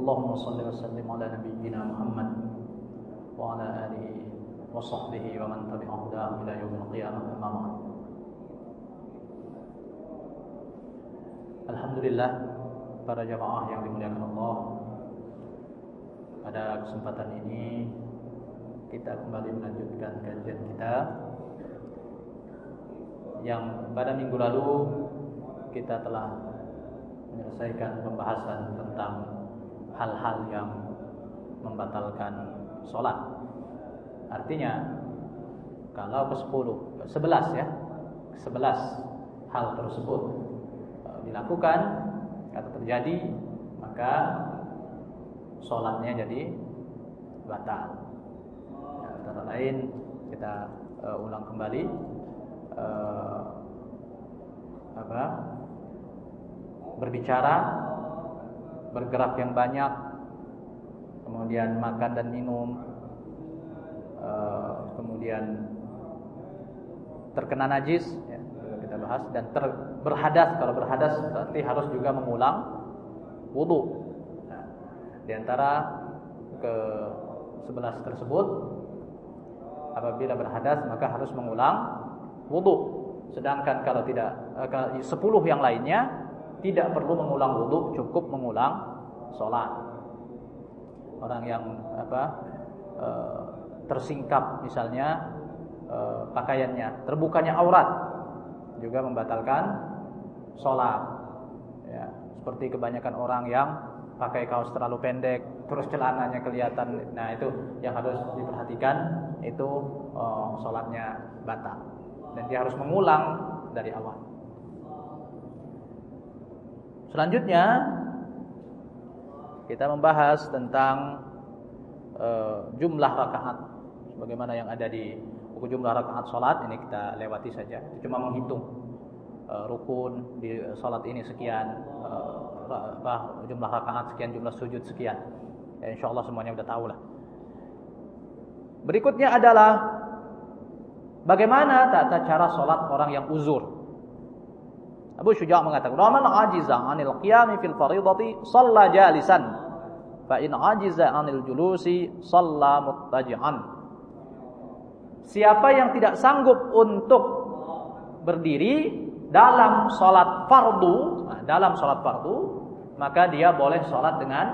اللهم صل وسلم على نبينا محمد وعلى آله وصحبه ومن تبع هداه إلى يوم القيامة أما بعد Alhamdulillah para jamaah yang dimuliakan Allah Pada kesempatan ini Kita kembali melanjutkan kajian kita Yang pada minggu lalu Kita telah menyelesaikan pembahasan tentang Hal-hal yang membatalkan sholat. Artinya Kalau ke 10 11 ya 11 hal tersebut dilakukan atau terjadi maka sholatnya jadi batal. Ya, antara lain kita uh, ulang kembali uh, apa berbicara bergerak yang banyak kemudian makan dan minum uh, kemudian terkena najis ya, kita bahas dan ter, berhadas kalau berhadas berarti harus juga mengulang wudhu nah, di antara ke 11 tersebut apabila berhadas maka harus mengulang wudhu sedangkan kalau tidak eh, 10 yang lainnya tidak perlu mengulang wudhu cukup mengulang sholat. Orang yang apa eh, tersingkap misalnya eh, pakaiannya terbukanya aurat juga membatalkan sholat. Ya, seperti kebanyakan orang yang pakai kaos terlalu pendek terus celananya kelihatan nah itu yang harus diperhatikan itu oh, sholatnya batal. Dan dia harus mengulang dari awal selanjutnya kita membahas tentang uh, jumlah rakaat. Sebagaimana yang ada di buku jumlah rakaat sholat ini kita lewati saja. Cuma menghitung uh, rukun di salat ini sekian uh, jumlah rakaat sekian jumlah sujud sekian. Ya, insyaallah semuanya udah tahu lah. Berikutnya adalah bagaimana tata cara salat orang yang uzur Abu Syuja' mengatakan man ajiza 'anil qiyami fil fardhati shalla jalisan fa in ajiza 'anil julusi shalla muttaji'an Siapa yang tidak sanggup untuk berdiri dalam sholat fardu, nah, dalam sholat fardu, maka dia boleh sholat dengan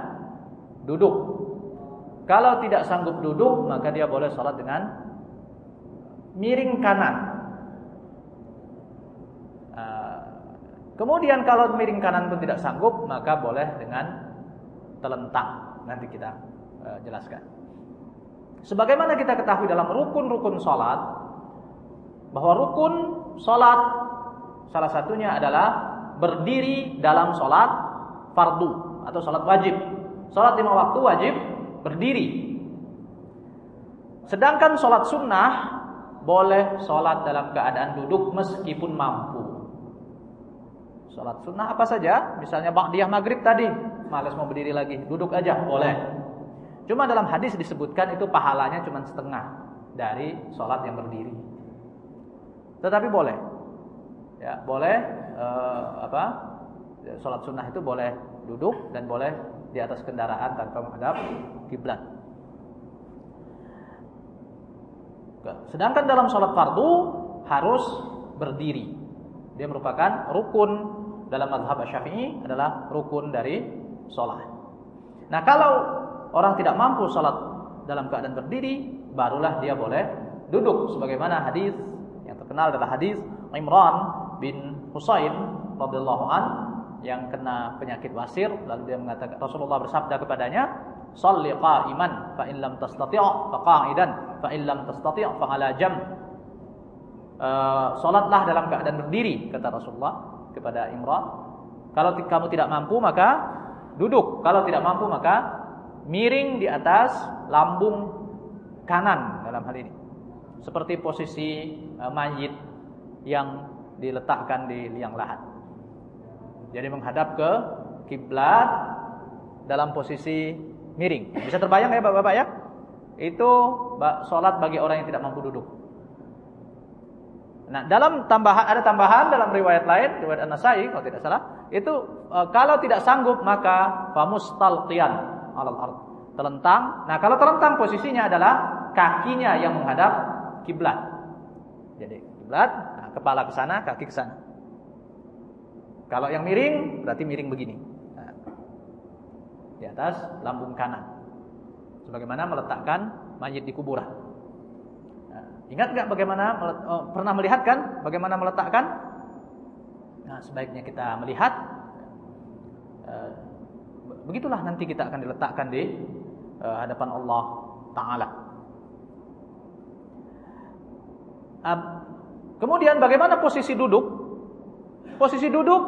duduk. Kalau tidak sanggup duduk, maka dia boleh sholat dengan miring kanan. Uh, kemudian kalau miring kanan pun tidak sanggup, maka boleh dengan telentang. Nanti kita uh, jelaskan. Sebagaimana kita ketahui dalam rukun-rukun sholat, bahwa rukun sholat Salah satunya adalah berdiri dalam sholat fardu atau sholat wajib. Sholat lima waktu wajib berdiri. Sedangkan sholat sunnah boleh sholat dalam keadaan duduk meskipun mampu. Sholat sunnah apa saja? Misalnya ba'diyah maghrib tadi, males mau berdiri lagi, duduk aja boleh. Cuma dalam hadis disebutkan itu pahalanya cuma setengah dari sholat yang berdiri. Tetapi boleh ya boleh uh, apa sholat sunnah itu boleh duduk dan boleh di atas kendaraan tanpa menghadap kiblat. Sedangkan dalam sholat fardu harus berdiri. Dia merupakan rukun dalam madhab syafi'i adalah rukun dari sholat. Nah kalau orang tidak mampu sholat dalam keadaan berdiri, barulah dia boleh duduk. Sebagaimana hadis yang terkenal adalah hadis Imran bin Husain radhiyallahu an yang kena penyakit wasir lalu dia mengatakan Rasulullah bersabda kepadanya shalli qa'iman fa in lam tastati' fa qa'idan fa in lam tastati' fa ala jam uh, salatlah dalam keadaan berdiri kata Rasulullah kepada Imran kalau kamu tidak mampu maka duduk. Kalau tidak mampu maka miring di atas lambung kanan dalam hal ini. Seperti posisi uh, mayit yang diletakkan di liang lahat. Jadi menghadap ke kiblat dalam posisi miring. Bisa terbayang ya Bapak-bapak ya? Itu sholat bagi orang yang tidak mampu duduk. Nah, dalam tambahan ada tambahan dalam riwayat lain, riwayat An-Nasai kalau tidak salah, itu e, kalau tidak sanggup maka famustalqiyan alal ard. Telentang. Nah, kalau terentang posisinya adalah kakinya yang menghadap kiblat. Jadi kiblat, nah, kepala ke sana, kaki ke sana. Kalau yang miring berarti miring begini. Nah, di atas lambung kanan. Sebagaimana meletakkan mayit di kuburan. Ingat nggak bagaimana oh, pernah melihat kan bagaimana meletakkan? Nah, sebaiknya kita melihat. Eh, begitulah nanti kita akan diletakkan di eh, hadapan Allah Taala. Kemudian bagaimana posisi duduk? Posisi duduk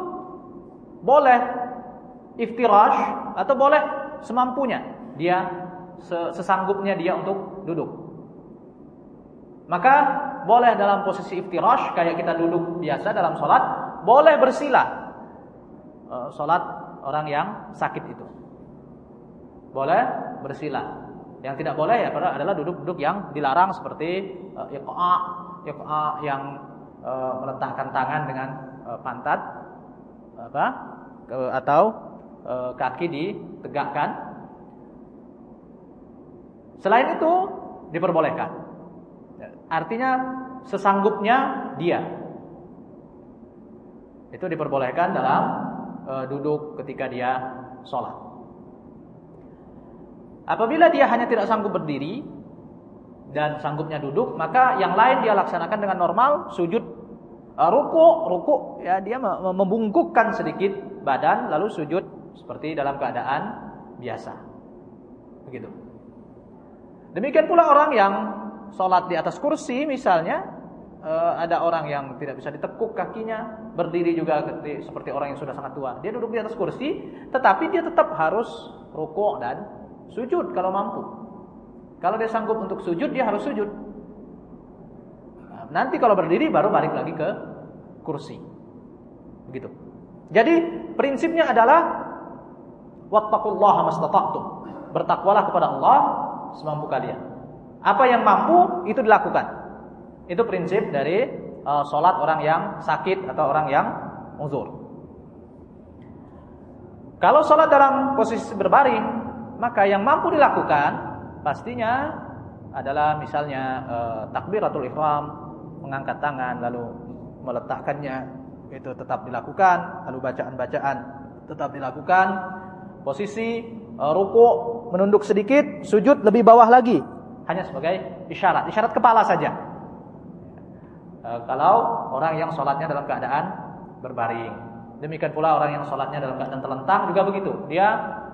boleh iftirash atau boleh semampunya dia sesanggupnya dia untuk duduk. Maka boleh dalam posisi iftirash kayak kita duduk biasa dalam sholat, boleh bersila. Uh, sholat orang yang sakit itu. Boleh bersila. Yang tidak boleh ya adalah duduk-duduk yang dilarang seperti uh, iqa, iqa yang uh, meletakkan tangan dengan uh, pantat apa? Atau kaki ditegakkan. Selain itu diperbolehkan. Artinya sesanggupnya dia. Itu diperbolehkan dalam e, duduk ketika dia sholat. Apabila dia hanya tidak sanggup berdiri dan sanggupnya duduk, maka yang lain dia laksanakan dengan normal, sujud e, ruku, ruku ya dia membungkukkan sedikit badan lalu sujud seperti dalam keadaan biasa. Begitu. Demikian pula orang yang sholat di atas kursi misalnya eh, ada orang yang tidak bisa ditekuk kakinya berdiri juga seperti orang yang sudah sangat tua. Dia duduk di atas kursi tetapi dia tetap harus rukuk dan sujud kalau mampu. Kalau dia sanggup untuk sujud dia harus sujud. Nah, nanti kalau berdiri baru balik lagi ke kursi. Begitu. Jadi prinsipnya adalah wattaqullaha mastata'tum. Bertakwalah kepada Allah semampu kalian apa yang mampu itu dilakukan. Itu prinsip dari uh, sholat orang yang sakit atau orang yang uzur. Kalau sholat dalam posisi berbaring, maka yang mampu dilakukan pastinya adalah misalnya uh, takbiratul ihram, mengangkat tangan lalu meletakkannya itu tetap dilakukan, lalu bacaan-bacaan tetap dilakukan. Posisi uh, ruku menunduk sedikit, sujud lebih bawah lagi hanya sebagai isyarat, isyarat kepala saja. E, kalau orang yang sholatnya dalam keadaan berbaring, demikian pula orang yang sholatnya dalam keadaan terlentang juga begitu. Dia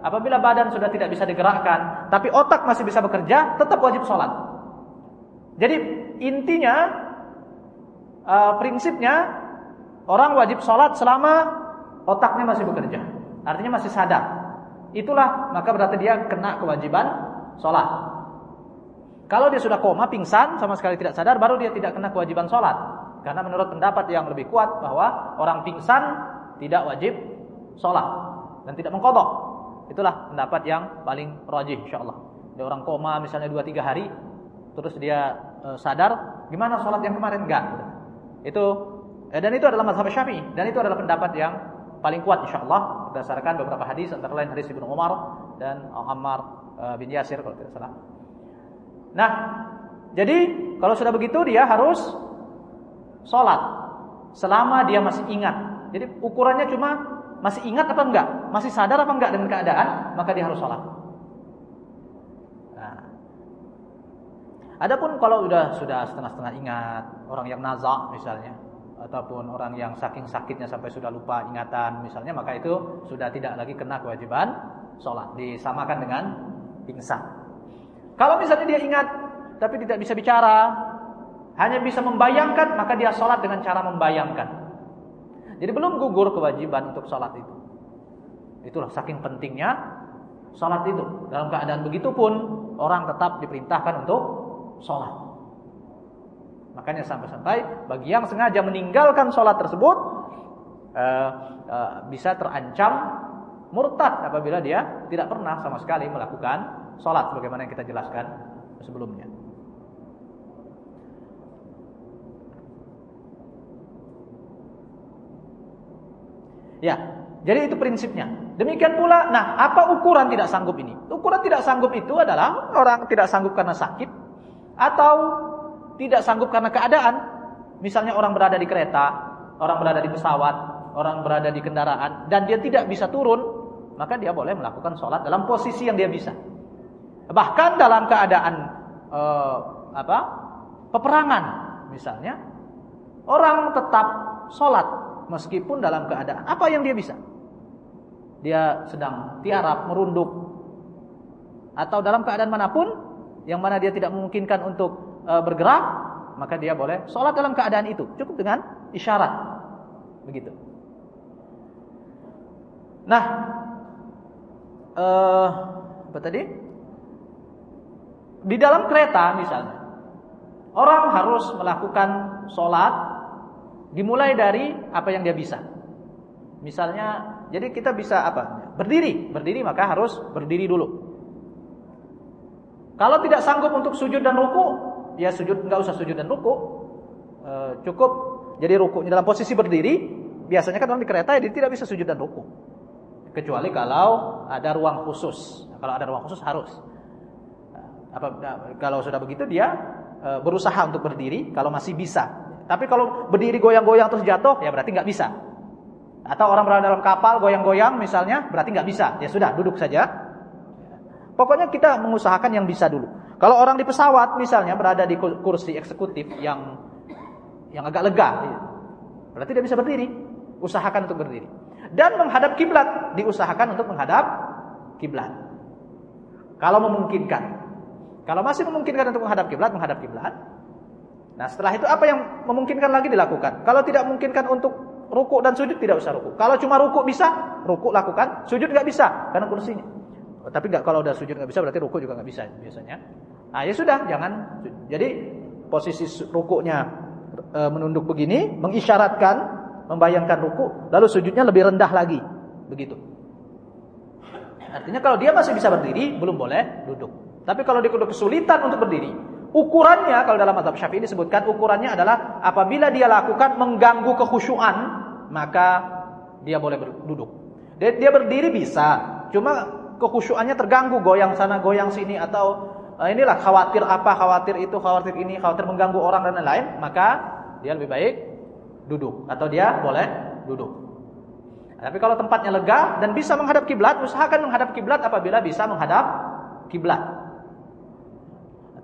apabila badan sudah tidak bisa digerakkan, tapi otak masih bisa bekerja, tetap wajib sholat. Jadi intinya, e, prinsipnya orang wajib sholat selama otaknya masih bekerja, artinya masih sadar. Itulah maka berarti dia kena kewajiban sholat. Kalau dia sudah koma, pingsan, sama sekali tidak sadar, baru dia tidak kena kewajiban sholat. Karena menurut pendapat yang lebih kuat bahwa orang pingsan tidak wajib sholat dan tidak mengkodok. Itulah pendapat yang paling rajih insya Allah. Dia orang koma misalnya 2-3 hari, terus dia e, sadar, gimana sholat yang kemarin? Enggak. Itu eh, dan itu adalah mazhab syafi'i dan itu adalah pendapat yang paling kuat insya Allah berdasarkan beberapa hadis antara lain hadis Ibnu Umar dan Ammar e, bin Yasir kalau tidak salah. Nah, jadi kalau sudah begitu dia harus sholat selama dia masih ingat. Jadi ukurannya cuma masih ingat apa enggak, masih sadar apa enggak dengan keadaan, maka dia harus sholat. Nah. Adapun kalau sudah sudah setengah-setengah ingat, orang yang nazak misalnya, ataupun orang yang saking sakitnya sampai sudah lupa ingatan misalnya, maka itu sudah tidak lagi kena kewajiban sholat, disamakan dengan pingsan. Kalau misalnya dia ingat tapi tidak bisa bicara, hanya bisa membayangkan, maka dia sholat dengan cara membayangkan. Jadi belum gugur kewajiban untuk sholat itu. Itulah saking pentingnya sholat itu. Dalam keadaan begitu pun orang tetap diperintahkan untuk sholat. Makanya sampai-sampai bagi yang sengaja meninggalkan sholat tersebut uh, uh, bisa terancam murtad apabila dia tidak pernah sama sekali melakukan sholat sebagaimana yang kita jelaskan sebelumnya. Ya, jadi itu prinsipnya. Demikian pula, nah apa ukuran tidak sanggup ini? Ukuran tidak sanggup itu adalah orang tidak sanggup karena sakit atau tidak sanggup karena keadaan. Misalnya orang berada di kereta, orang berada di pesawat, orang berada di kendaraan dan dia tidak bisa turun, maka dia boleh melakukan sholat dalam posisi yang dia bisa. Bahkan dalam keadaan uh, apa peperangan misalnya, orang tetap sholat meskipun dalam keadaan apa yang dia bisa. Dia sedang tiarap, merunduk atau dalam keadaan mana pun yang mana dia tidak memungkinkan untuk e, bergerak, maka dia boleh sholat dalam keadaan itu. Cukup dengan isyarat. Begitu. Nah, e, apa tadi? Di dalam kereta misalnya, orang harus melakukan sholat Dimulai dari apa yang dia bisa. Misalnya, jadi kita bisa apa? Berdiri, berdiri maka harus berdiri dulu. Kalau tidak sanggup untuk sujud dan ruku, ya sujud nggak usah sujud dan ruku, e, cukup jadi rukunya dalam posisi berdiri. Biasanya kan orang di kereta ya tidak bisa sujud dan ruku, kecuali kalau ada ruang khusus. Kalau ada ruang khusus harus. Apa, kalau sudah begitu dia e, berusaha untuk berdiri. Kalau masih bisa, tapi kalau berdiri goyang-goyang terus jatuh, ya berarti nggak bisa. Atau orang berada dalam kapal goyang-goyang misalnya, berarti nggak bisa. Ya sudah, duduk saja. Pokoknya kita mengusahakan yang bisa dulu. Kalau orang di pesawat misalnya berada di kursi eksekutif yang yang agak lega, ya, berarti dia bisa berdiri. Usahakan untuk berdiri. Dan menghadap kiblat, diusahakan untuk menghadap kiblat. Kalau memungkinkan. Kalau masih memungkinkan untuk menghadap kiblat, menghadap kiblat. Nah setelah itu apa yang memungkinkan lagi dilakukan. Kalau tidak memungkinkan untuk ruku dan sujud tidak usah ruku. Kalau cuma ruku bisa, ruku lakukan. Sujud nggak bisa karena kursinya. Oh, tapi nggak kalau udah sujud nggak bisa berarti ruku juga nggak bisa biasanya. Nah ya sudah jangan. Jadi posisi rukunya e, menunduk begini mengisyaratkan membayangkan ruku, lalu sujudnya lebih rendah lagi, begitu. Artinya kalau dia masih bisa berdiri, belum boleh duduk. Tapi kalau dia kesulitan untuk berdiri, Ukurannya kalau dalam mazhab Syafi'i disebutkan ukurannya adalah apabila dia lakukan mengganggu kekhusyuan, maka dia boleh duduk. Dia, dia berdiri bisa, cuma kekhusyuannya terganggu goyang sana goyang sini atau uh, inilah khawatir apa, khawatir itu, khawatir ini, khawatir mengganggu orang dan lain-lain, maka dia lebih baik duduk atau dia boleh duduk. Tapi kalau tempatnya lega dan bisa menghadap kiblat, usahakan menghadap kiblat apabila bisa menghadap kiblat.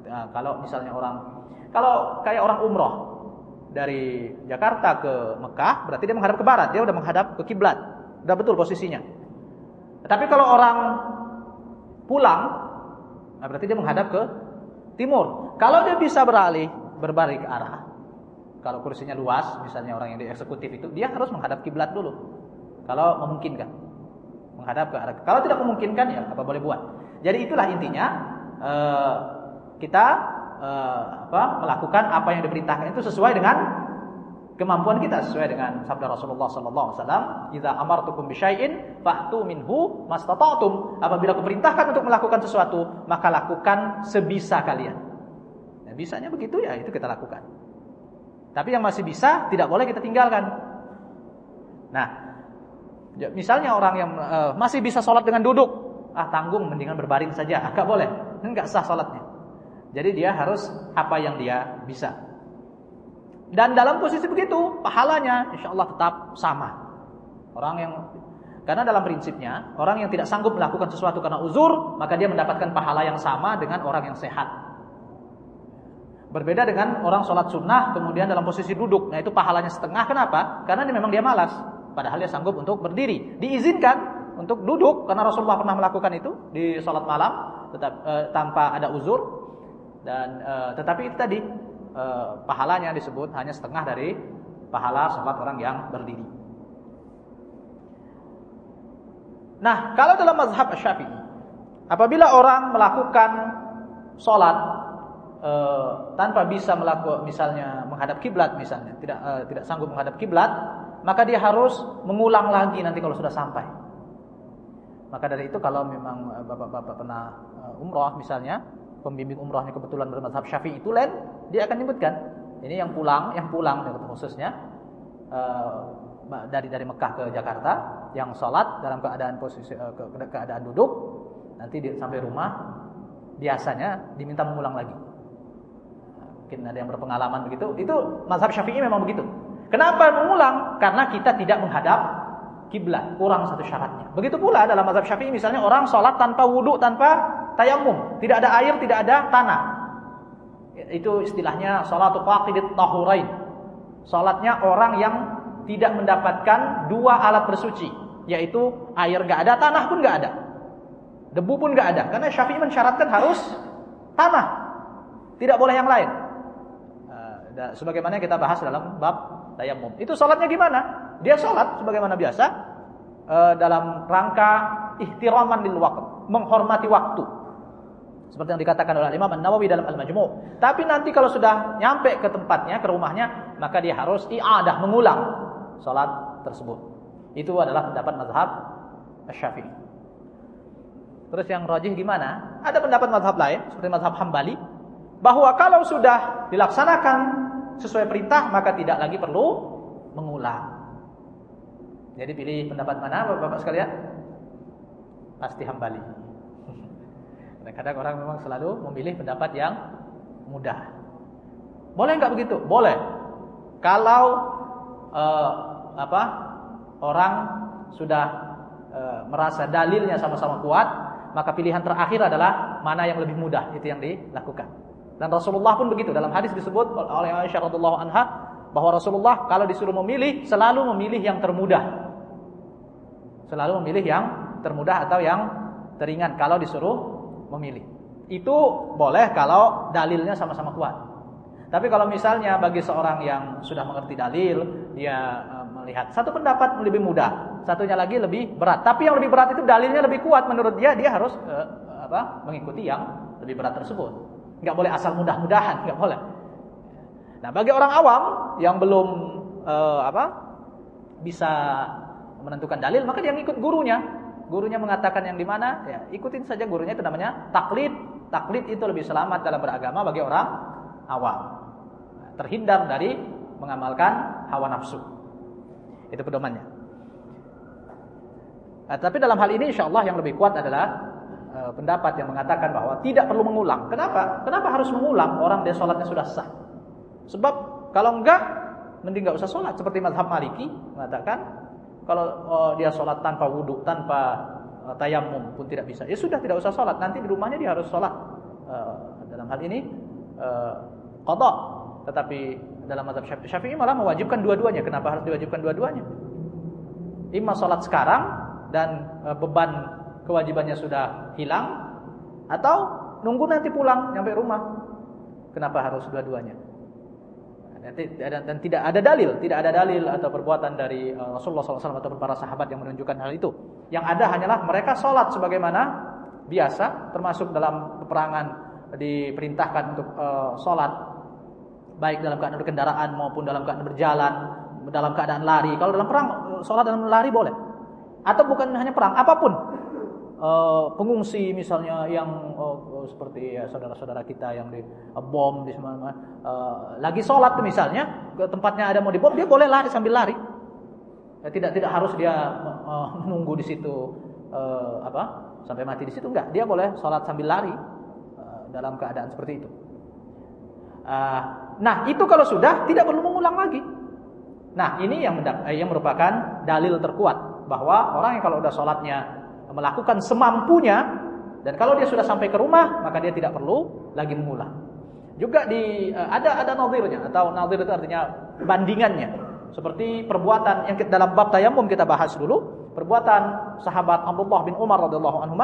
Nah, kalau misalnya orang kalau kayak orang umroh dari Jakarta ke Mekah, berarti dia menghadap ke barat, dia udah menghadap ke kiblat. Udah betul posisinya. Tapi kalau orang pulang, nah berarti dia menghadap ke timur. Kalau dia bisa beralih berbalik ke arah, kalau kursinya luas, misalnya orang yang di eksekutif itu, dia harus menghadap kiblat dulu. Kalau memungkinkan, menghadap ke arah. Kalau tidak memungkinkan ya apa boleh buat. Jadi itulah intinya. Eh, kita uh, apa, melakukan apa yang diperintahkan itu sesuai dengan kemampuan kita sesuai dengan sabda Rasulullah sallallahu alaihi wasallam, "Idza amartukum bisyai'in fa'tu minhu mastata'tum." Apabila aku perintahkan untuk melakukan sesuatu, maka lakukan sebisa kalian. Nah, bisanya begitu ya, itu kita lakukan. Tapi yang masih bisa tidak boleh kita tinggalkan. Nah, ya, misalnya orang yang uh, masih bisa sholat dengan duduk, ah tanggung mendingan berbaring saja, agak boleh, enggak sah sholatnya. Jadi dia harus apa yang dia bisa. Dan dalam posisi begitu, pahalanya insya Allah tetap sama. Orang yang karena dalam prinsipnya orang yang tidak sanggup melakukan sesuatu karena uzur, maka dia mendapatkan pahala yang sama dengan orang yang sehat. Berbeda dengan orang sholat sunnah kemudian dalam posisi duduk, nah itu pahalanya setengah. Kenapa? Karena ini memang dia malas. Padahal dia sanggup untuk berdiri. Diizinkan untuk duduk karena Rasulullah pernah melakukan itu di sholat malam tetap eh, tanpa ada uzur dan uh, tetapi itu tadi uh, pahalanya disebut hanya setengah dari pahala sholat orang yang berdiri. Nah, kalau dalam mazhab Syafi'i, apabila orang melakukan sholat e, tanpa bisa melakukan misalnya menghadap kiblat misalnya, tidak e, tidak sanggup menghadap kiblat, maka dia harus mengulang lagi nanti kalau sudah sampai. Maka dari itu kalau memang bapak-bapak pernah umroh misalnya, pembimbing umrohnya kebetulan bermazhab Syafi'i itu lain, dia akan menyebutkan ini yang pulang, yang pulang khususnya dari dari Mekah ke Jakarta yang sholat dalam keadaan posisi uh, ke, keadaan duduk. Nanti di, sampai rumah biasanya diminta mengulang lagi. Mungkin ada yang berpengalaman begitu. Itu mazhab syafi'i memang begitu. Kenapa mengulang? Karena kita tidak menghadap kiblat kurang satu syaratnya. Begitu pula dalam mazhab syafi'i misalnya orang sholat tanpa wudhu tanpa tayamum tidak ada air tidak ada tanah itu istilahnya sholat faqidit tahurain sholatnya orang yang tidak mendapatkan dua alat bersuci, yaitu air gak ada, tanah pun gak ada. Debu pun gak ada, karena Syafi'i mensyaratkan harus tanah, tidak boleh yang lain. Uh, sebagaimana kita bahas dalam bab tayamum. Itu sholatnya gimana? Dia sholat sebagaimana biasa uh, dalam rangka ihtiraman lil waktu, menghormati waktu. Seperti yang dikatakan oleh Imam An-Nawawi dalam Al-Majmu'. Tapi nanti kalau sudah nyampe ke tempatnya, ke rumahnya, maka dia harus i'adah, mengulang sholat tersebut. Itu adalah pendapat mazhab Syafi'i. Terus yang rajih gimana? Ada pendapat mazhab lain seperti mazhab Hambali bahwa kalau sudah dilaksanakan sesuai perintah maka tidak lagi perlu mengulang. Jadi pilih pendapat mana Bapak-bapak sekalian? Pasti Hambali. Kadang-kadang orang memang selalu memilih pendapat yang mudah. Boleh nggak begitu? Boleh. Kalau uh, apa orang sudah uh, merasa dalilnya sama-sama kuat, maka pilihan terakhir adalah mana yang lebih mudah itu yang dilakukan. Dan Rasulullah pun begitu dalam hadis disebut oleh Aisyah radhiallahu anha bahwa Rasulullah kalau disuruh memilih selalu memilih yang termudah. Selalu memilih yang termudah atau yang teringan kalau disuruh memilih. Itu boleh kalau dalilnya sama-sama kuat. Tapi kalau misalnya bagi seorang yang sudah mengerti dalil, dia uh, melihat satu pendapat lebih mudah, satunya lagi lebih berat. Tapi yang lebih berat itu dalilnya lebih kuat menurut dia, dia harus uh, apa? mengikuti yang lebih berat tersebut. Enggak boleh asal mudah-mudahan, enggak boleh. Nah, bagi orang awam yang belum uh, apa? bisa menentukan dalil, maka dia ngikut gurunya. Gurunya mengatakan yang di mana, ya ikutin saja gurunya itu namanya taklid. Taklid itu lebih selamat dalam beragama bagi orang awam terhindar dari mengamalkan hawa nafsu. Itu pedomannya. Nah, tapi dalam hal ini insya Allah yang lebih kuat adalah uh, pendapat yang mengatakan bahwa tidak perlu mengulang. Kenapa? Kenapa harus mengulang orang dia sholatnya sudah sah? Sebab kalau enggak, mending enggak usah sholat. Seperti mazhab Maliki mengatakan kalau uh, dia sholat tanpa wudhu, tanpa uh, tayamum pun tidak bisa. Ya sudah tidak usah sholat. Nanti di rumahnya dia harus sholat. Uh, dalam hal ini uh, kodok tetapi dalam mazhab Syafi'i malah mewajibkan dua-duanya. Kenapa harus diwajibkan dua-duanya? Imma sholat sekarang dan e, beban kewajibannya sudah hilang atau nunggu nanti pulang nyampe rumah. Kenapa harus dua-duanya? Dan tidak ada dalil, tidak ada dalil atau perbuatan dari e, Rasulullah SAW atau para sahabat yang menunjukkan hal itu. Yang ada hanyalah mereka sholat sebagaimana biasa, termasuk dalam peperangan diperintahkan untuk uh, sholat baik dalam keadaan berkendaraan maupun dalam keadaan berjalan, dalam keadaan lari. Kalau dalam perang, sholat dalam lari boleh. Atau bukan hanya perang, apa pun. Pengungsi misalnya yang seperti ya saudara-saudara kita yang di uh, bom di mana uh, lagi sholat misalnya tempatnya ada mau dibom dia boleh lari sambil lari. Ya, tidak tidak harus dia uh, menunggu di situ uh, apa sampai mati di situ enggak. Dia boleh sholat sambil lari uh, dalam keadaan seperti itu. Uh, Nah, itu kalau sudah tidak perlu mengulang lagi. Nah, ini yang eh, yang merupakan dalil terkuat bahwa orang yang kalau sudah sholatnya melakukan semampunya dan kalau dia sudah sampai ke rumah maka dia tidak perlu lagi mengulang. Juga di eh, ada ada nazirnya atau nazir itu artinya bandingannya. Seperti perbuatan yang dalam bab tayamum kita bahas dulu, perbuatan sahabat Abdullah bin Umar radhiyallahu anhu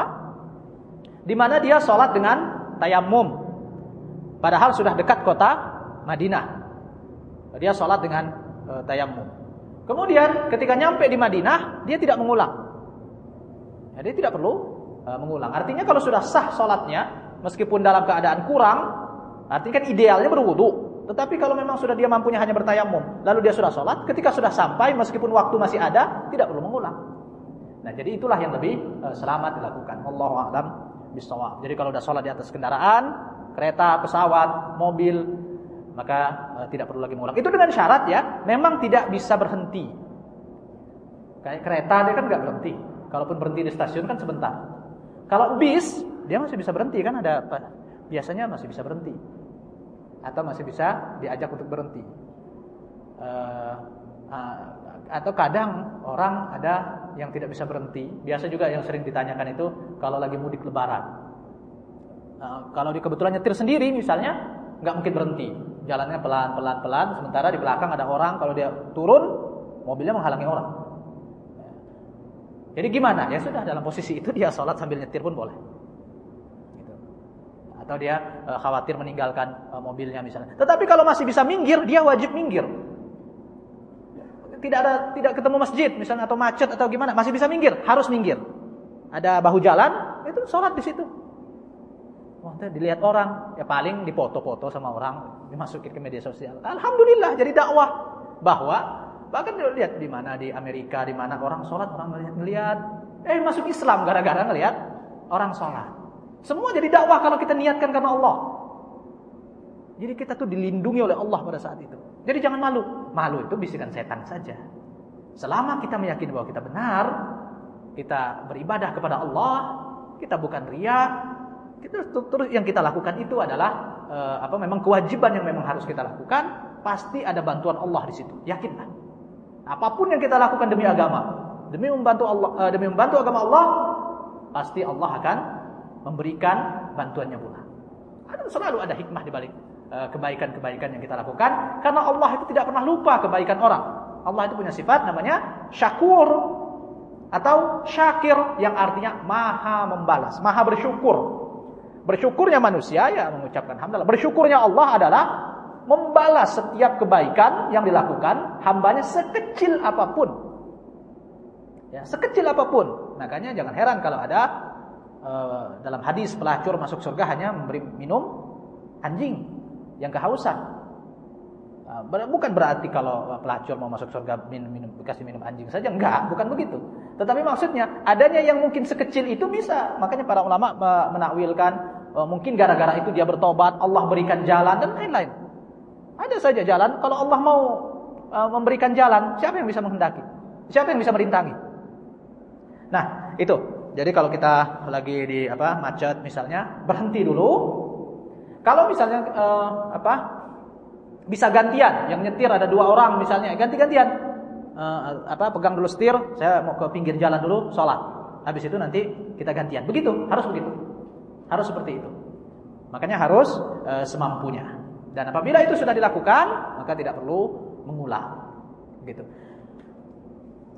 di mana dia sholat dengan tayamum. Padahal sudah dekat kota Madinah. Dia sholat dengan e, tayamum. Kemudian ketika nyampe di Madinah, dia tidak mengulang. Jadi tidak perlu uh, mengulang. Artinya kalau sudah sah sholatnya, meskipun dalam keadaan kurang, artinya kan idealnya berwudu. Tetapi kalau memang sudah dia mampunya hanya bertayamum, lalu dia sudah sholat, ketika sudah sampai meskipun waktu masih ada, tidak perlu mengulang. Nah, jadi itulah yang lebih uh, selamat dilakukan. Allahu a'lam bishawab. Jadi kalau sudah sholat di atas kendaraan, kereta, pesawat, mobil, maka uh, tidak perlu lagi mengulang. Itu dengan syarat ya, memang tidak bisa berhenti. Kayak kereta dia kan nggak berhenti. Kalaupun berhenti di stasiun kan sebentar. Kalau bis dia masih bisa berhenti kan ada apa? Biasanya masih bisa berhenti. Atau masih bisa diajak untuk berhenti. Uh, uh, atau kadang orang ada yang tidak bisa berhenti. Biasa juga yang sering ditanyakan itu kalau lagi mudik lebaran. Uh, kalau di kebetulan nyetir sendiri misalnya nggak mungkin berhenti. Jalannya pelan pelan pelan. Sementara di belakang ada orang. Kalau dia turun mobilnya menghalangi orang. Jadi gimana? Ya sudah dalam posisi itu dia sholat sambil nyetir pun boleh. Gitu. Atau dia uh, khawatir meninggalkan uh, mobilnya misalnya. Tetapi kalau masih bisa minggir, dia wajib minggir. Tidak ada tidak ketemu masjid misalnya atau macet atau gimana, masih bisa minggir, harus minggir. Ada bahu jalan, itu sholat di situ. Wah, dilihat orang, ya paling difoto-foto sama orang, dimasukin ke media sosial. Alhamdulillah jadi dakwah bahwa Bahkan lihat di mana di Amerika, di mana orang sholat, orang melihat, ngelihat, eh masuk Islam gara-gara ngelihat orang sholat. Semua jadi dakwah kalau kita niatkan karena Allah. Jadi kita tuh dilindungi oleh Allah pada saat itu. Jadi jangan malu. Malu itu bisikan setan saja. Selama kita meyakini bahwa kita benar, kita beribadah kepada Allah, kita bukan ria, kita terus yang kita lakukan itu adalah uh, apa memang kewajiban yang memang harus kita lakukan, pasti ada bantuan Allah di situ. Yakinlah. Apa pun yang kita lakukan demi agama, demi membantu Allah, uh, demi membantu agama Allah, pasti Allah akan memberikan bantuannya pula. Selalu ada hikmah di balik uh, kebaikan-kebaikan yang kita lakukan karena Allah itu tidak pernah lupa kebaikan orang. Allah itu punya sifat namanya syakur atau syakir yang artinya maha membalas, maha bersyukur. Bersyukurnya manusia ya mengucapkan hamdalah. Bersyukurnya Allah adalah membalas setiap kebaikan yang dilakukan hambanya sekecil apa pun. Ya, sekecil apa pun. Makanya jangan heran kalau ada uh, dalam hadis pelacur masuk surga hanya memberi minum anjing yang kehausan. Uh, bukan berarti kalau pelacur mau masuk surga minum, minum kasih minum anjing saja enggak, bukan begitu. Tetapi maksudnya adanya yang mungkin sekecil itu bisa. Makanya para ulama menakwilkan uh, mungkin gara-gara itu dia bertobat, Allah berikan jalan dan lain-lain. Ada saja jalan. Kalau Allah mau uh, memberikan jalan, siapa yang bisa menghendaki? Siapa yang bisa merintangi? Nah, itu. Jadi kalau kita lagi di apa macet misalnya, berhenti dulu. Kalau misalnya uh, apa bisa gantian, yang nyetir ada dua orang misalnya, ganti-gantian. Uh, apa pegang dulu setir, saya mau ke pinggir jalan dulu, sholat. Habis itu nanti kita gantian. Begitu, harus begitu. Harus seperti itu. Makanya harus uh, semampunya. Dan apabila itu sudah dilakukan, maka tidak perlu mengulang. Gitu.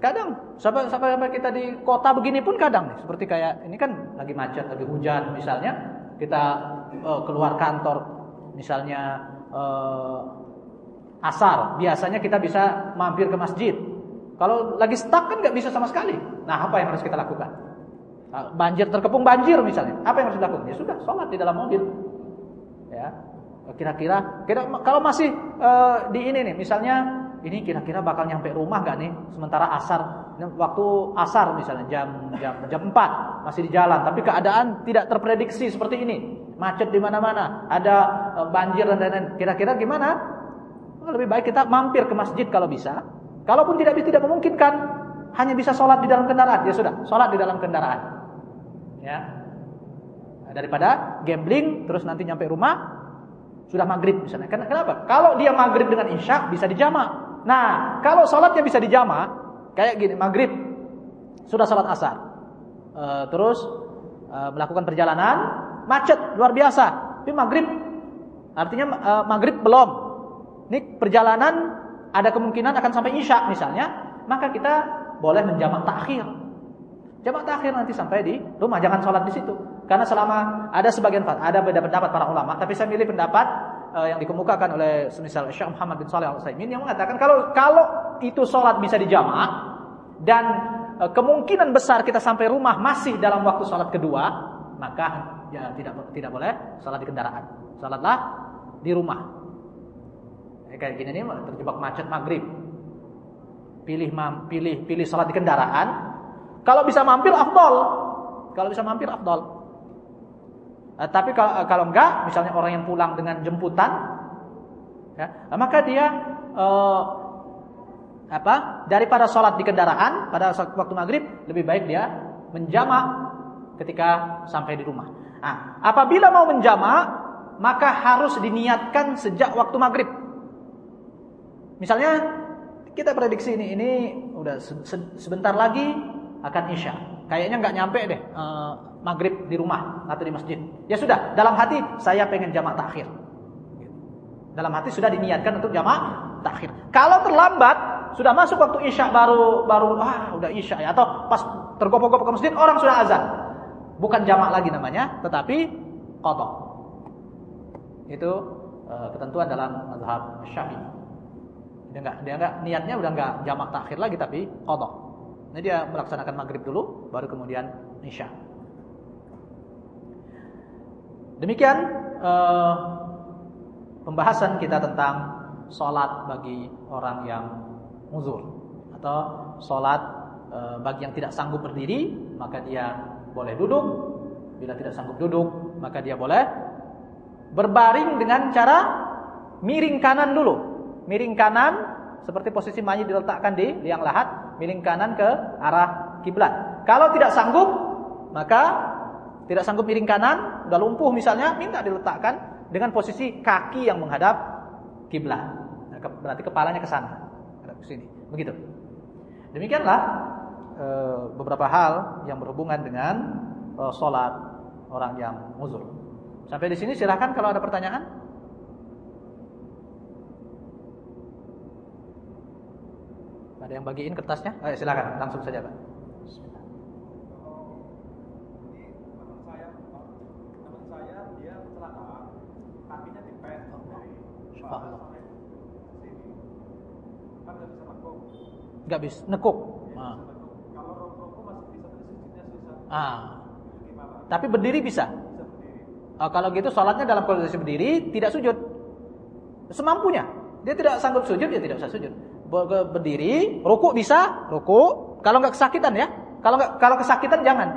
Kadang sampai sampai kita di kota begini pun kadang nih, seperti kayak ini kan lagi macet, lagi hujan misalnya, kita uh, keluar kantor misalnya uh, asar, biasanya kita bisa mampir ke masjid. Kalau lagi stuck kan nggak bisa sama sekali. Nah, apa yang harus kita lakukan? Nah, banjir terkepung banjir misalnya, apa yang harus dilakukan? Ya sudah, sholat di dalam mobil. Ya, Kira-kira kira kalau masih uh, di ini nih, misalnya ini kira-kira bakal nyampe rumah gak nih? Sementara asar waktu asar misalnya jam jam jam 4 masih di jalan. Tapi keadaan tidak terprediksi seperti ini. Macet di mana-mana ada uh, banjir dan lain-lain. Kira-kira gimana? Lebih baik kita mampir ke masjid kalau bisa. Kalaupun tidak tidak memungkinkan. Hanya bisa sholat di dalam kendaraan. Ya sudah sholat di dalam kendaraan. Ya. Daripada gambling terus nanti nyampe rumah sudah maghrib misalnya. Kenapa? Kalau dia maghrib dengan isya bisa dijama. Nah, kalau sholatnya bisa dijama, kayak gini, maghrib sudah sholat asar, e, terus e, melakukan perjalanan, macet luar biasa. Tapi maghrib artinya e, maghrib belum. Ini perjalanan ada kemungkinan akan sampai isya misalnya, maka kita boleh menjamak takhir. Jamak takhir nanti sampai di rumah, jangan sholat di situ. Karena selama ada sebagian ada beda pendapat para ulama, tapi saya milih pendapat uh, yang dikemukakan oleh semisal Syekh Muhammad bin Shalih Al Utsaimin yang mengatakan kalau kalau itu sholat bisa dijamak dan e, kemungkinan besar kita sampai rumah masih dalam waktu sholat kedua, maka ya tidak tidak boleh sholat di kendaraan. Sholatlah di rumah. Ya, kayak gini nih terjebak macet maghrib. Pilih pilih pilih sholat di kendaraan. Kalau bisa mampir afdol. Kalau bisa mampir afdol. Eh, tapi kalau, kalau enggak, misalnya orang yang pulang dengan jemputan, ya, maka dia eh, apa daripada sholat di kendaraan pada waktu maghrib lebih baik dia menjamak ketika sampai di rumah. Nah, apabila mau menjamak maka harus diniatkan sejak waktu maghrib. Misalnya kita prediksi ini ini udah sebentar lagi akan isya. Kayaknya nggak nyampe deh uh, maghrib di rumah atau di masjid. Ya sudah, dalam hati saya pengen jamak takhir. Dalam hati sudah diniatkan untuk jamak takhir. Kalau terlambat sudah masuk waktu isya baru baru ah udah isya ya atau pas tergopoh-gopoh ke masjid orang sudah azan. Bukan jamak lagi namanya, tetapi qada. Itu uh, ketentuan dalam mazhab Syafi'i. Dia enggak dia enggak niatnya udah enggak jamak takhir lagi tapi qada. Ini dia melaksanakan maghrib dulu baru kemudian isya. Demikian uh, pembahasan kita tentang sholat bagi orang yang uzur. Atau sholat e, bagi yang tidak sanggup berdiri maka dia boleh duduk. Bila tidak sanggup duduk maka dia boleh berbaring dengan cara miring kanan dulu. Miring kanan seperti posisi mayit diletakkan di liang lahat miring kanan ke arah kiblat. Kalau tidak sanggup maka tidak sanggup miring kanan udah lumpuh misalnya minta diletakkan dengan posisi kaki yang menghadap kiblat nah, berarti kepalanya ke sana ke sini. Begitu. Demikianlah e, beberapa hal yang berhubungan dengan e, sholat orang yang muzur. Sampai di sini silahkan kalau ada pertanyaan. Ada yang bagiin kertasnya? Ayo silakan, langsung saja, Pak. Nggak bisa nekuk. Ah. ah. Tapi berdiri bisa. Ah, kalau gitu sholatnya dalam kondisi berdiri tidak sujud. Semampunya. Dia tidak sanggup sujud, dia tidak usah sujud. Berdiri, ruku bisa, ruku. Kalau nggak kesakitan ya. Kalau nggak kalau kesakitan jangan.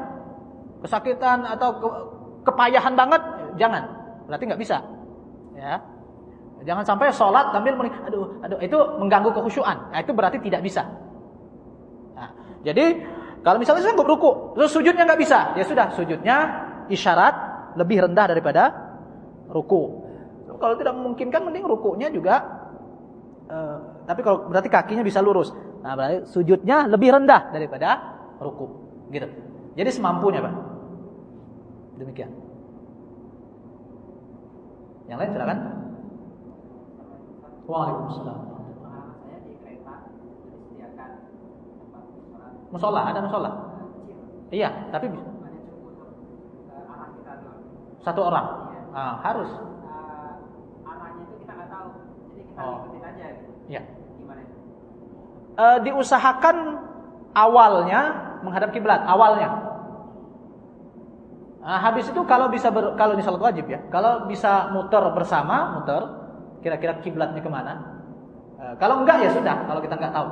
Kesakitan atau ke, kepayahan banget jangan. Berarti nggak bisa. Ya. Jangan sampai sholat sambil aduh, aduh, itu mengganggu kekhusyuan. Nah, itu berarti tidak bisa. Jadi kalau misalnya sanggup ruku, terus sujudnya nggak bisa, ya sudah sujudnya isyarat lebih rendah daripada ruku. Kalau tidak memungkinkan, mending rukunya juga. Uh, tapi kalau berarti kakinya bisa lurus. Nah, berarti sujudnya lebih rendah daripada ruku, gitu. Jadi semampunya, pak. Demikian. Yang lain silakan. Waalaikumsalam. Saya di kereta disediakan tempat musola. ada musola? Iya, tapi satu orang. Iya. Ah, harus. arahnya itu kita nggak tahu, jadi kita oh. ikutin aja. Iya. Gimana? Uh, diusahakan awalnya menghadap kiblat, awalnya. Nah, habis itu kalau bisa ber, kalau ini salat wajib ya, kalau bisa muter bersama, muter, kira-kira kiblatnya ke mana. E, kalau enggak ya sudah, kalau kita enggak tahu.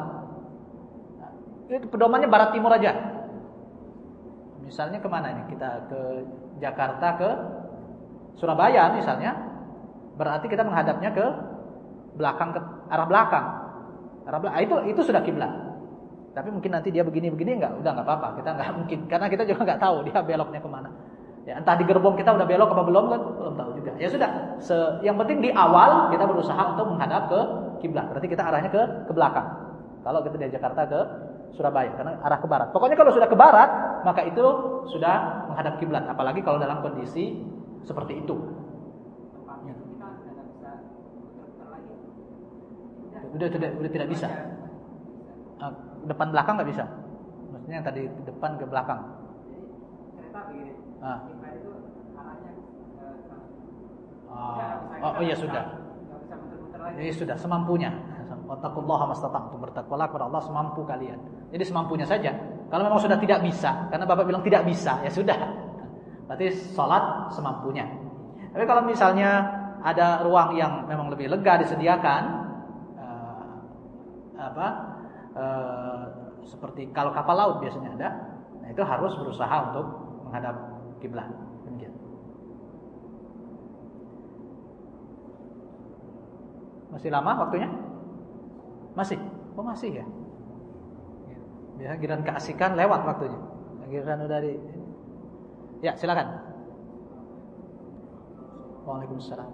Itu pedomannya barat timur aja. Misalnya ke mana ini? Kita ke Jakarta ke Surabaya misalnya, berarti kita menghadapnya ke belakang ke arah belakang. Arah belakang. Ah, itu itu sudah kiblat. Tapi mungkin nanti dia begini-begini enggak, udah enggak apa-apa. Kita enggak mungkin karena kita juga enggak tahu dia beloknya ke mana. Ya, entah di gerbong kita udah belok apa belum kan belum tahu juga. Ya sudah, Se yang penting di awal kita berusaha untuk menghadap ke kiblat. Berarti kita arahnya ke ke belakang. Kalau kita dari Jakarta ke Surabaya karena arah ke barat. Pokoknya kalau sudah ke barat, maka itu sudah menghadap kiblat, apalagi kalau dalam kondisi seperti itu. Ya. Udah, udah, udah tidak bisa. Ah, depan belakang nggak bisa. Maksudnya yang tadi depan ke belakang. Kereta begini. Ah. Oh, oh iya sudah. Ini sudah semampunya. Wattaqullaha mastata'tum bertakwalah kepada Allah semampu kalian. Jadi semampunya saja. Kalau memang sudah tidak bisa, karena Bapak bilang tidak bisa, ya sudah. Berarti sholat semampunya. Tapi kalau misalnya ada ruang yang memang lebih lega disediakan, uh, apa, uh, seperti kalau kapal laut biasanya ada, nah itu harus berusaha untuk menghadap kiblat. Demikian. Masih lama waktunya? Masih? Oh masih ya? Biasa giliran keasikan lewat waktunya. Giliran udah di Ya, silakan. Waalaikumsalam.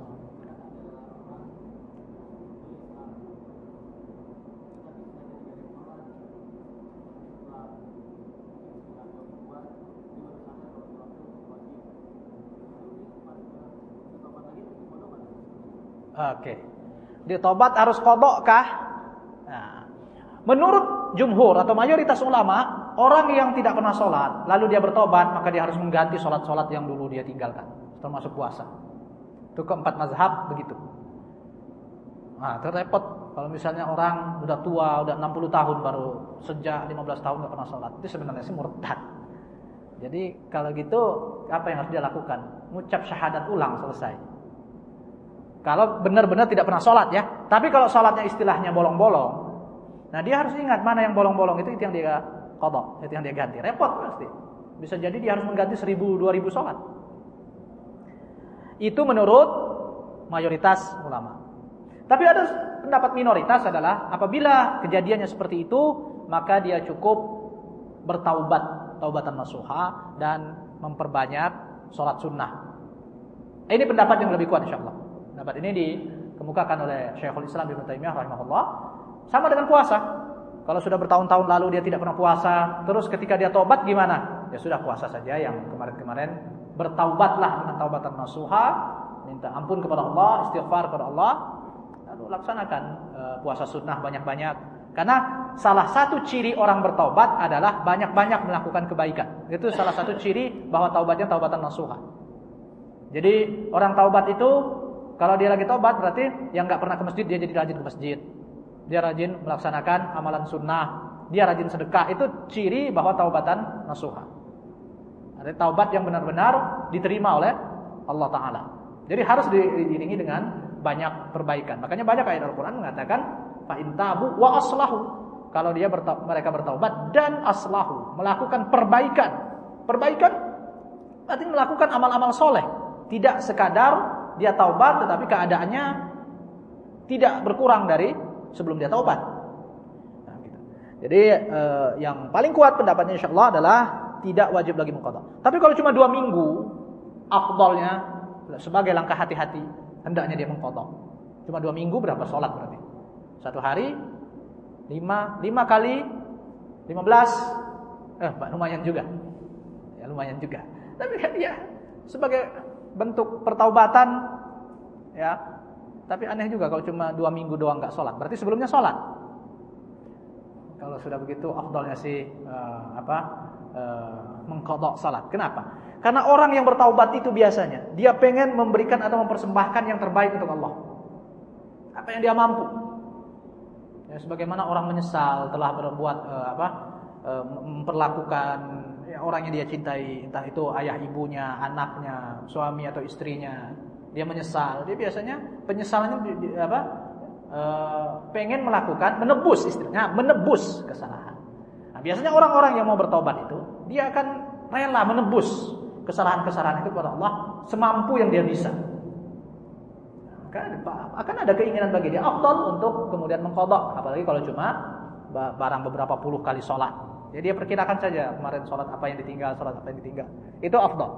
Oke. Di tobat harus kodok kah? Menurut jumhur atau mayoritas ulama, orang yang tidak pernah sholat, lalu dia bertobat, maka dia harus mengganti sholat-sholat yang dulu dia tinggalkan, termasuk puasa. Itu keempat mazhab begitu. Nah, terrepot kalau misalnya orang udah tua, udah 60 tahun baru sejak 15 tahun nggak pernah sholat, itu sebenarnya sih murtad. Jadi kalau gitu apa yang harus dia lakukan? Ngucap syahadat ulang selesai. Kalau benar-benar tidak pernah sholat ya. Tapi kalau sholatnya istilahnya bolong-bolong, nah dia harus ingat mana yang bolong-bolong itu itu yang dia kodok, itu yang dia ganti. Repot pasti. Bisa jadi dia harus mengganti seribu, dua ribu sholat. Itu menurut mayoritas ulama. Tapi ada pendapat minoritas adalah apabila kejadiannya seperti itu, maka dia cukup bertaubat, taubatan nasuha dan memperbanyak sholat sunnah. Ini pendapat yang lebih kuat insya Allah. Pendapat ini dikemukakan oleh Syekhul Islam Ibnu Taimiyah rahimahullah. Sama dengan puasa. Kalau sudah bertahun-tahun lalu dia tidak pernah puasa, terus ketika dia tobat gimana? Ya sudah puasa saja yang kemarin-kemarin bertaubatlah dengan taubatan nasuha, minta ampun kepada Allah, istighfar kepada Allah, lalu laksanakan uh, puasa sunnah banyak-banyak. Karena salah satu ciri orang bertaubat adalah banyak-banyak melakukan kebaikan. Itu salah satu ciri bahwa taubatnya taubatan nasuha. Jadi orang taubat itu kalau dia lagi taubat berarti yang nggak pernah ke masjid dia jadi rajin ke masjid. Dia rajin melaksanakan amalan sunnah. Dia rajin sedekah. Itu ciri bahwa taubatan nasuha. Ada taubat yang benar-benar diterima oleh Allah Taala. Jadi harus diiringi dengan banyak perbaikan. Makanya banyak ayat Al-Quran mengatakan fa tabu wa aslahu. Kalau dia berta mereka bertaubat dan aslahu, melakukan perbaikan. Perbaikan berarti melakukan amal-amal soleh, tidak sekadar dia taubat tetapi keadaannya tidak berkurang dari sebelum dia taubat. Nah, gitu. Jadi eh, yang paling kuat pendapatnya insya Allah adalah tidak wajib lagi mengkodok. Tapi kalau cuma dua minggu, afdolnya sebagai langkah hati-hati hendaknya dia mengkodok. Cuma dua minggu berapa sholat berarti? Satu hari lima lima kali lima belas, eh lumayan juga, ya lumayan juga. Tapi ya sebagai bentuk pertaubatan ya tapi aneh juga kalau cuma dua minggu doang nggak sholat. Berarti sebelumnya sholat? Kalau sudah begitu afdalnya sih uh, apa uh, mengkodok sholat. Kenapa? Karena orang yang bertaubat itu biasanya dia pengen memberikan atau mempersembahkan yang terbaik untuk Allah. Apa yang dia mampu. Ya sebagaimana orang menyesal telah berbuat uh, apa uh, memperlakukan orang yang dia cintai, entah itu ayah ibunya, anaknya, suami atau istrinya, dia menyesal. Dia biasanya penyesalannya apa? E, pengen melakukan menebus istrinya, menebus kesalahan. Nah, biasanya orang-orang yang mau bertobat itu dia akan rela menebus kesalahan-kesalahan itu kepada Allah semampu yang dia bisa. Akan, akan ada keinginan bagi dia afdal untuk kemudian mengkodok, apalagi kalau cuma barang beberapa puluh kali sholat. Jadi dia perkirakan saja kemarin sholat apa yang ditinggal, sholat apa yang ditinggal. Itu afdal.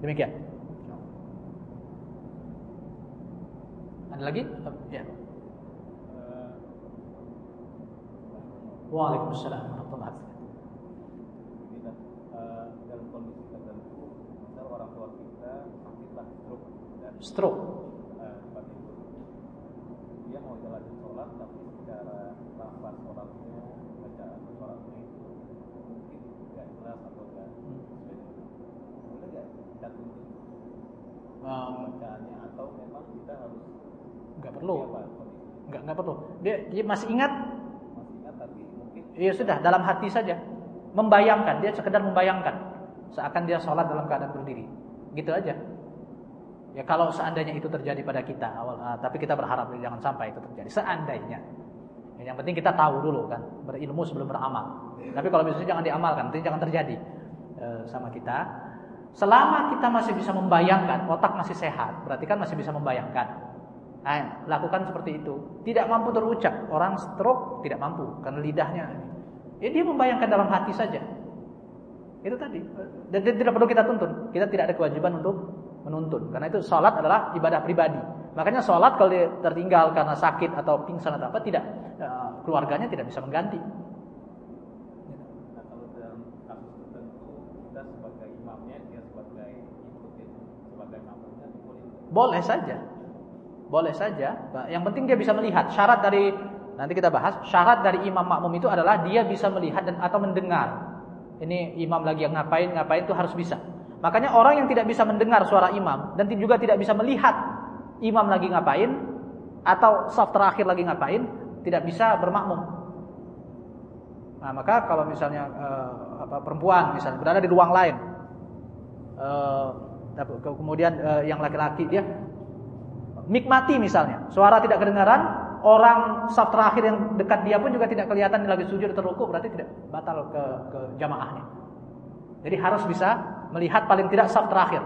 Demikian. Ada lagi? Ya. Waalaikumsalam warahmatullahi wabarakatuh. dalam kondisi tertentu, misal orang tua kita sakitlah stroke dan Stroke. eh, dia mau jalan sholat tapi secara lafaz sholatnya bacaan sholatnya itu mungkin nggak jelas atau sesuai dengan boleh nggak kita tuntut bacaannya atau memang kita harus nggak perlu. kondisi Nggak nggak perlu. Dia, dia masih ingat masih ingat tapi mungkin Ya sudah, dalam hati saja. Membayangkan, dia sekedar membayangkan seakan dia sholat dalam keadaan berdiri. Gitu aja. Ya kalau seandainya itu terjadi pada kita awal, uh, tapi kita berharap jangan sampai itu terjadi. Seandainya, ya, yang penting kita tahu dulu kan, berilmu sebelum beramal. Tapi kalau misalnya jangan diamalkan, nanti jangan terjadi uh, sama kita. Selama kita masih bisa membayangkan, otak masih sehat, berarti kan masih bisa membayangkan. Nah, lakukan seperti itu. Tidak mampu terucap, orang stroke tidak mampu karena lidahnya. Ya dia membayangkan dalam hati saja. Itu tadi. Dan tidak perlu kita tuntun. Kita tidak ada kewajiban untuk menuntun. Karena itu sholat adalah ibadah pribadi. Makanya sholat kalau dia tertinggal karena sakit atau pingsan atau apa tidak eh, keluarganya tidak bisa mengganti. Kalau dalam kasus tertentu kita sebagai imamnya dia sebagai ikutin sebagai makmumnya boleh. Boleh saja. Boleh saja. Yang penting dia bisa melihat. Syarat dari nanti kita bahas, syarat dari imam makmum itu adalah dia bisa melihat dan atau mendengar. Ini imam lagi yang ngapain, ngapain itu harus bisa. Makanya orang yang tidak bisa mendengar suara imam dan juga tidak bisa melihat imam lagi ngapain atau saf terakhir lagi ngapain, tidak bisa bermakmum. Nah, maka kalau misalnya uh, apa, perempuan misalnya berada di ruang lain, uh, kemudian uh, yang laki-laki dia nikmati misalnya, suara tidak kedengaran, orang saf terakhir yang dekat dia pun juga tidak kelihatan lagi sujud atau rukuk, berarti tidak batal ke, ke jamaahnya. Jadi harus bisa melihat paling tidak saf terakhir.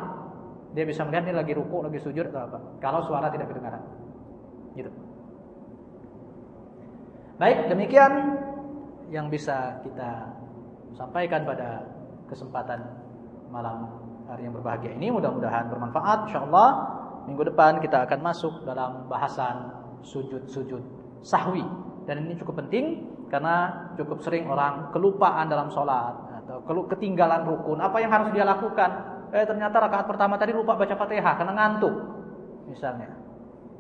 Dia bisa melihat ini lagi ruku, lagi sujud atau apa. Kalau suara tidak kedengaran. Gitu. Baik, demikian yang bisa kita sampaikan pada kesempatan malam hari yang berbahagia ini. Mudah-mudahan bermanfaat. Insyaallah minggu depan kita akan masuk dalam bahasan sujud-sujud sahwi. Dan ini cukup penting karena cukup sering orang kelupaan dalam sholat atau ketinggalan rukun, apa yang harus dia lakukan? Eh ternyata rakaat pertama tadi lupa baca Fatihah karena ngantuk. Misalnya.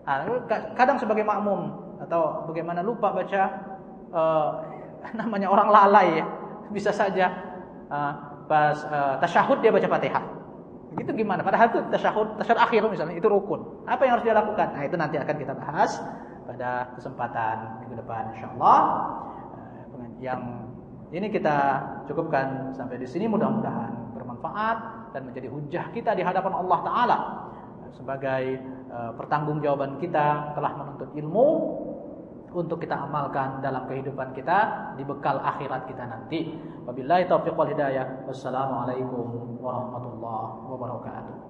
Nah, kadang sebagai makmum atau bagaimana lupa baca uh, namanya orang lalai ya. Bisa saja uh, pas uh, tasyahud dia baca Fatihah. Itu gimana? Padahal itu tasyahud, tasyahud akhir misalnya itu rukun. Apa yang harus dia lakukan? Nah, itu nanti akan kita bahas pada kesempatan minggu depan insyaallah. Yang ini kita cukupkan sampai di sini mudah-mudahan bermanfaat dan menjadi hujah kita di hadapan Allah taala sebagai uh, pertanggungjawaban kita telah menuntut ilmu untuk kita amalkan dalam kehidupan kita di bekal akhirat kita nanti. Wabillahi taufiq wal hidayah. Wassalamualaikum warahmatullahi wabarakatuh.